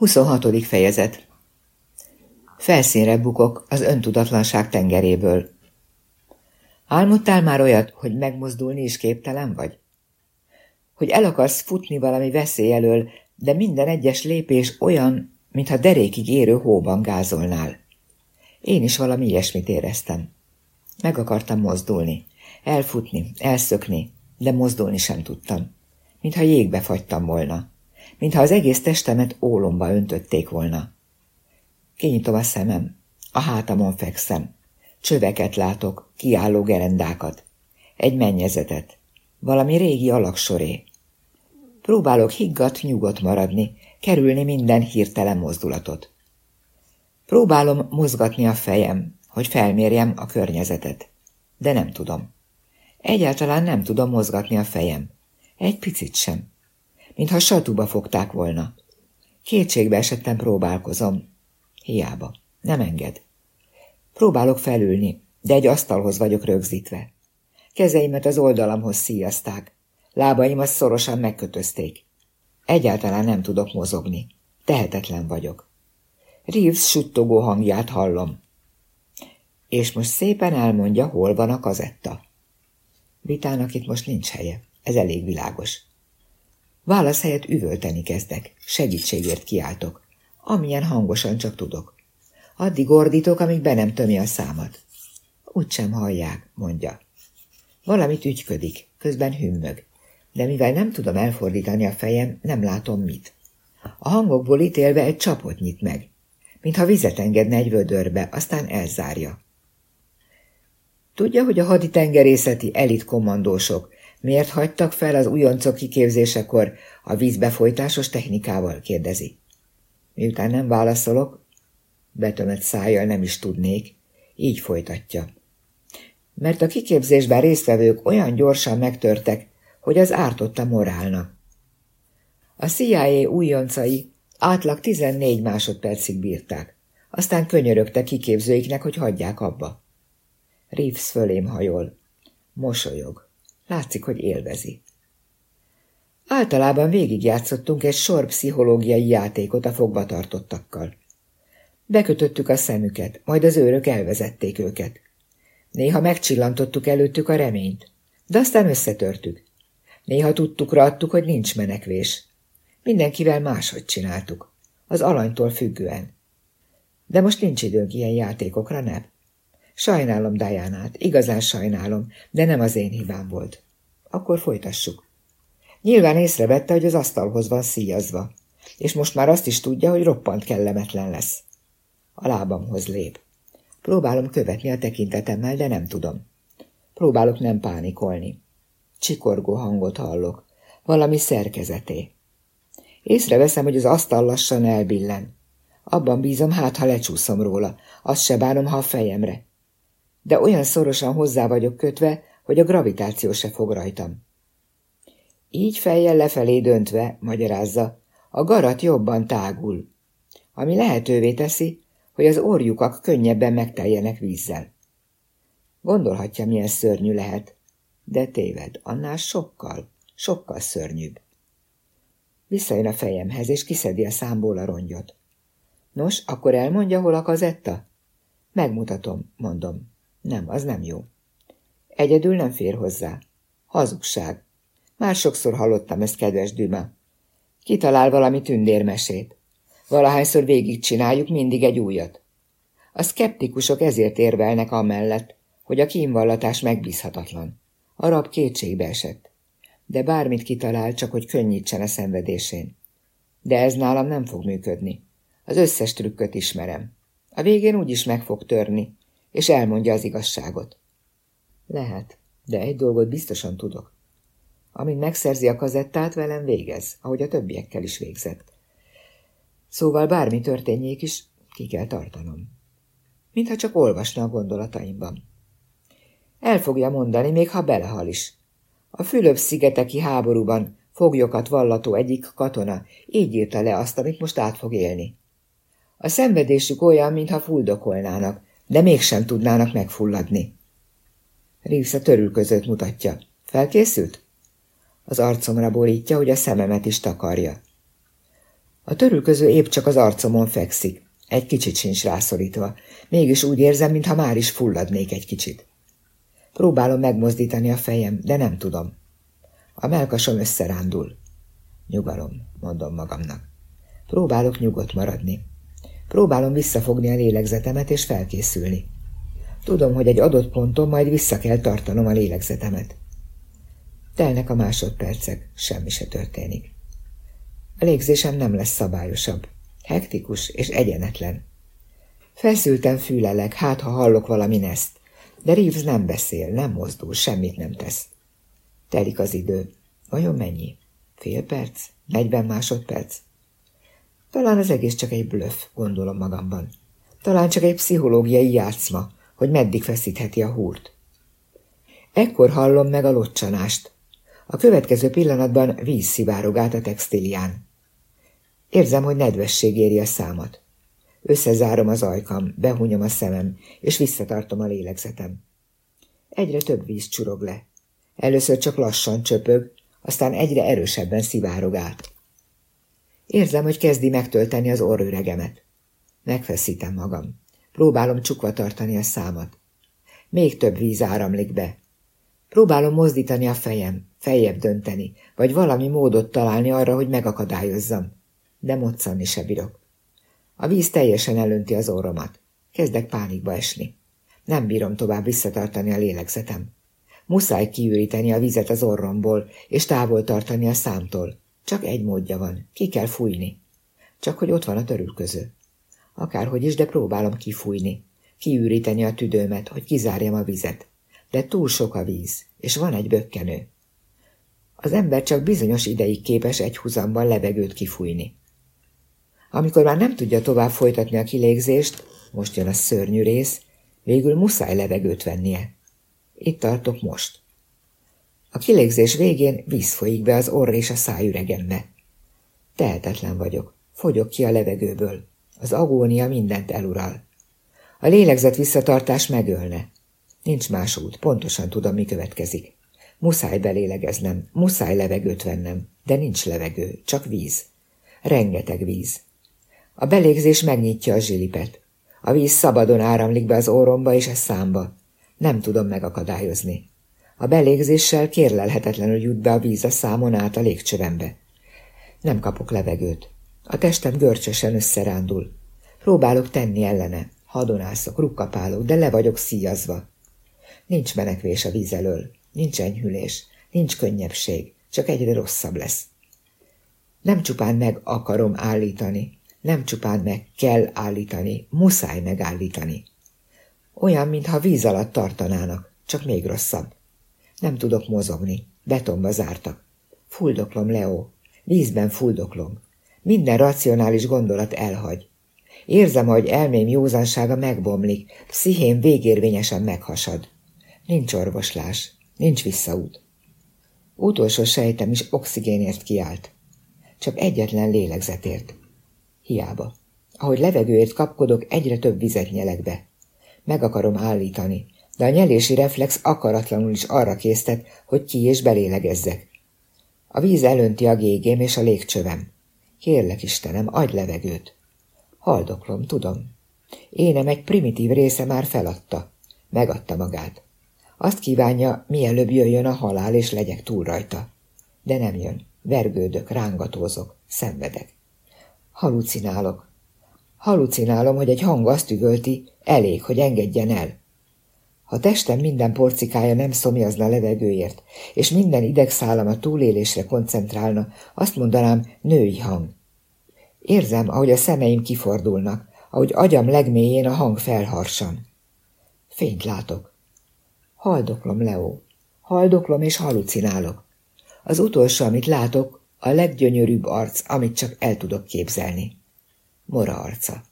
26. fejezet Felszínre bukok az öntudatlanság tengeréből. Álmodtál már olyat, hogy megmozdulni is képtelen vagy? Hogy el akarsz futni valami veszély elől, de minden egyes lépés olyan, mintha derékig érő hóban gázolnál. Én is valami ilyesmit éreztem. Meg akartam mozdulni, elfutni, elszökni, de mozdulni sem tudtam. Mintha jégbe fagytam volna mintha az egész testemet ólomba öntötték volna. Kinyitom a szemem, a hátamon fekszem, csöveket látok, kiálló gerendákat, egy mennyezetet, valami régi alaksoré. Próbálok higgadt, nyugodt maradni, kerülni minden hirtelen mozdulatot. Próbálom mozgatni a fejem, hogy felmérjem a környezetet, de nem tudom. Egyáltalán nem tudom mozgatni a fejem. Egy picit sem mintha satuba fogták volna. Kétségbe esettem próbálkozom. Hiába. Nem enged. Próbálok felülni, de egy asztalhoz vagyok rögzítve. Kezeimet az oldalamhoz szíjazták. Lábaimat szorosan megkötözték. Egyáltalán nem tudok mozogni. Tehetetlen vagyok. Reeves suttogó hangját hallom. És most szépen elmondja, hol van a kazetta. Vitának itt most nincs helye. Ez elég világos. Válasz helyett üvölteni kezdek, segítségért kiáltok, amilyen hangosan csak tudok. Addig ordítok, amíg be nem tömi a számat. Úgy sem hallják, mondja. Valamit ügyködik, közben hümmög, de mivel nem tudom elfordítani a fejem, nem látom mit. A hangokból ítélve egy csapot nyit meg, mintha vizet engedne egy vödörbe, aztán elzárja. Tudja, hogy a haditengerészeti elit kommandósok Miért hagytak fel az újoncok kiképzésekor a vízbefolytásos technikával? kérdezi. Miután nem válaszolok, betömött szájjal nem is tudnék, így folytatja. Mert a kiképzésben résztvevők olyan gyorsan megtörtek, hogy az ártott a morálnak. A CIA újoncai átlag 14 másodpercig bírták, aztán könyörögtek kiképzőiknek, hogy hagyják abba. Reeves fölém hajol. Mosolyog. Látszik, hogy élvezi. Általában végigjátszottunk egy sor pszichológiai játékot a fogvatartottakkal. Bekötöttük a szemüket, majd az őrök elvezették őket. Néha megcsillantottuk előttük a reményt, de aztán összetörtük. Néha tudtukra adtuk, hogy nincs menekvés. Mindenkivel máshogy csináltuk, az alanytól függően. De most nincs időnk ilyen játékokra, nem? Sajnálom Dajánát, igazán sajnálom, de nem az én hibám volt. Akkor folytassuk. Nyilván észrevette, hogy az asztalhoz van szíjazva, és most már azt is tudja, hogy roppant kellemetlen lesz. A lábamhoz lép. Próbálom követni a tekintetemmel, de nem tudom. Próbálok nem pánikolni. Csikorgó hangot hallok. Valami szerkezeté. Észreveszem, hogy az asztal lassan elbillen. Abban bízom, hát ha lecsúszom róla. Azt se bánom, ha a fejemre de olyan szorosan hozzá vagyok kötve, hogy a gravitáció se fog rajtam. Így fejjel lefelé döntve, magyarázza, a garat jobban tágul, ami lehetővé teszi, hogy az orjukak könnyebben megteljenek vízzel. Gondolhatja, milyen szörnyű lehet, de téved, annál sokkal, sokkal szörnyűbb. Visszajön a fejemhez, és kiszedi a számból a rongyot. Nos, akkor elmondja, hol a kazetta? Megmutatom, mondom. Nem, az nem jó. Egyedül nem fér hozzá. Hazugság. Már sokszor hallottam ezt, kedves Düma. Kitalál valami tündérmesét. Valahányszor végigcsináljuk mindig egy újat. A szkeptikusok ezért érvelnek amellett, hogy a kínvallatás megbízhatatlan. A rab kétségbe esett. De bármit kitalál, csak hogy könnyítsen a szenvedésén. De ez nálam nem fog működni. Az összes trükköt ismerem. A végén úgyis meg fog törni, és elmondja az igazságot. Lehet, de egy dolgot biztosan tudok. Amint megszerzi a kazettát, velem végez, ahogy a többiekkel is végzett. Szóval bármi történjék is, ki kell tartanom. Mintha csak olvasna a gondolataimban. El fogja mondani, még ha belehal is. A Fülöp-szigeteki háborúban foglyokat vallató egyik katona így írta le azt, amit most át fog élni. A szenvedésük olyan, mintha fuldokolnának, de mégsem tudnának megfulladni. Reeves a törül között mutatja. Felkészült? Az arcomra borítja, hogy a szememet is takarja. A törülköző épp csak az arcomon fekszik, egy kicsit sincs rászorítva, mégis úgy érzem, mintha már is fulladnék egy kicsit. Próbálom megmozdítani a fejem, de nem tudom. A melkasom összerándul. Nyugalom, mondom magamnak. Próbálok nyugodt maradni. Próbálom visszafogni a lélegzetemet és felkészülni. Tudom, hogy egy adott ponton majd vissza kell tartanom a lélegzetemet. Telnek a másodpercek, semmi se történik. A légzésem nem lesz szabályosabb. Hektikus és egyenetlen. Felszültem fülelek, hát ha hallok valami neszt, de Reeves nem beszél, nem mozdul, semmit nem tesz. Telik az idő. Vajon mennyi? Fél perc? Negyven másodperc? Talán az egész csak egy blöff, gondolom magamban. Talán csak egy pszichológiai játszma, hogy meddig feszítheti a húrt. Ekkor hallom meg a locsanást. A következő pillanatban víz szivárog át a textilián. Érzem, hogy nedvesség éri a számat. Összezárom az ajkam, behúnyom a szemem, és visszatartom a lélegzetem. Egyre több víz csurog le. Először csak lassan csöpög, aztán egyre erősebben szivárog át. Érzem, hogy kezdi megtölteni az orrüregemet. Megfeszítem magam. Próbálom csukva tartani a számat. Még több víz áramlik be. Próbálom mozdítani a fejem, feljebb dönteni, vagy valami módot találni arra, hogy megakadályozzam. De moccanni se bírok. A víz teljesen elönti az orromat. Kezdek pánikba esni. Nem bírom tovább visszatartani a lélegzetem. Muszáj kiüríteni a vizet az orromból, és távol tartani a számtól. Csak egy módja van, ki kell fújni. Csak hogy ott van a törülköző. Akárhogy is, de próbálom kifújni. Kiüríteni a tüdőmet, hogy kizárjam a vizet. De túl sok a víz, és van egy bökkenő. Az ember csak bizonyos ideig képes egy huzamban levegőt kifújni. Amikor már nem tudja tovább folytatni a kilégzést, most jön a szörnyű rész, végül muszáj levegőt vennie. Itt tartok most. A kilégzés végén víz folyik be az orr és a szájüregembe. Tehetetlen vagyok, fogyok ki a levegőből. Az agónia mindent elural. A lélegzet visszatartás megölne. Nincs más út, pontosan tudom, mi következik. Muszáj belélegeznem, muszáj levegőt vennem, de nincs levegő, csak víz. Rengeteg víz. A belégzés megnyitja a zsilipet. A víz szabadon áramlik be az óromba és a számba. Nem tudom megakadályozni. A belégzéssel kérlelhetetlenül jut be a víz a számon át a légcsövembe. Nem kapok levegőt. A testem görcsösen összerándul. Próbálok tenni ellene. Hadonászok, rukkapálok, de le vagyok szíjazva. Nincs menekvés a víz elől. Nincs enyhülés. Nincs könnyebbség. Csak egyre rosszabb lesz. Nem csupán meg akarom állítani, nem csupán meg kell állítani, muszáj megállítani. Olyan, mintha víz alatt tartanának, csak még rosszabb. Nem tudok mozogni, betonba zártak. Fuldoklom, Leo, vízben fuldoklom. Minden racionális gondolat elhagy. Érzem, hogy elmém józansága megbomlik, pszichém végérvényesen meghasad. Nincs orvoslás, nincs visszaút. Utolsó sejtem is oxigénért kiállt. Csak egyetlen lélegzetért. Hiába. Ahogy levegőért kapkodok, egyre több vizet nyelek be. Meg akarom állítani, de a nyelési reflex akaratlanul is arra késztet, hogy ki és belélegezzek. A víz elönti a gégém és a légcsövem. Kérlek, Istenem, adj levegőt. Haldoklom, tudom. Énem egy primitív része már feladta. Megadta magát. Azt kívánja, mielőbb jöjjön a halál, és legyek túl rajta. De nem jön. Vergődök, rángatózok, szenvedek. Halucinálok. Halucinálom, hogy egy hang azt üvölti, elég, hogy engedjen el. Ha testem minden porcikája nem szomjazna levegőért, és minden idegszálam a túlélésre koncentrálna, azt mondanám női hang. Érzem, ahogy a szemeim kifordulnak, ahogy agyam legmélyén a hang felharsan. Fényt látok. Haldoklom, Leo. Haldoklom és halucinálok. Az utolsó, amit látok, a leggyönyörűbb arc, amit csak el tudok képzelni. Mora arca.